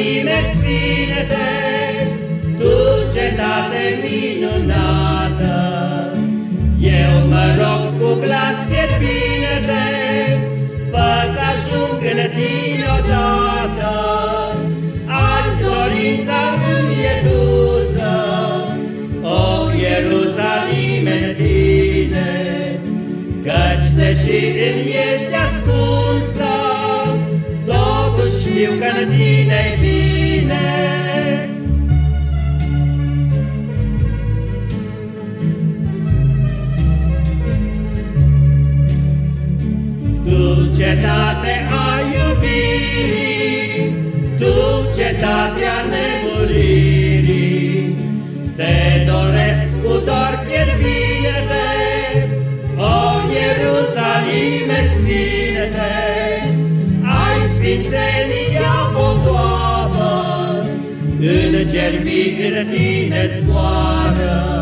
Ierusalime sfinte, Tu cetate minunată, Eu mă rog cu glas fierbinte, Fă să ajung în tine odată, Azi dorința îmi e dusă, O Ierusalime în tine, Căci deși îmi ești știu că în tine bine. Tu cetate a iubirii, Tu cetatea nemuririi, Îngerii în tine zboară,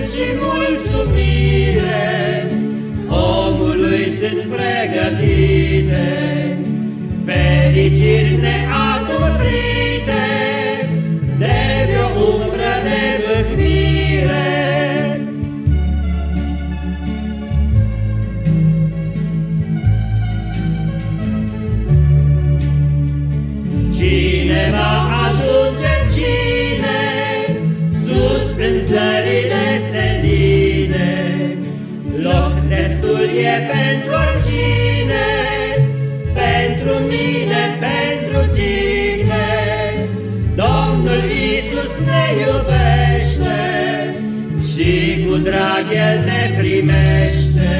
Numai cânt și mulțumire, Omului sunt pregătite, Fericiri neadumbrite, destul e pentru oricine Pentru mine, pentru tine. Domnul Iisus ne iubește Și cu drag El ne primește.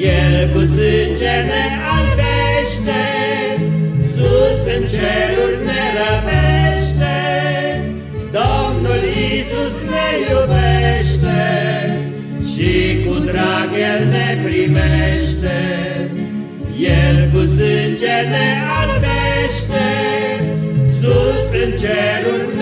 El cu sânge ne albește Sus în ceruri ne răpește, Domnul Iisus ne iubește Și cu drag El ne primește. El cu sânge ne albește, Sus în ceruri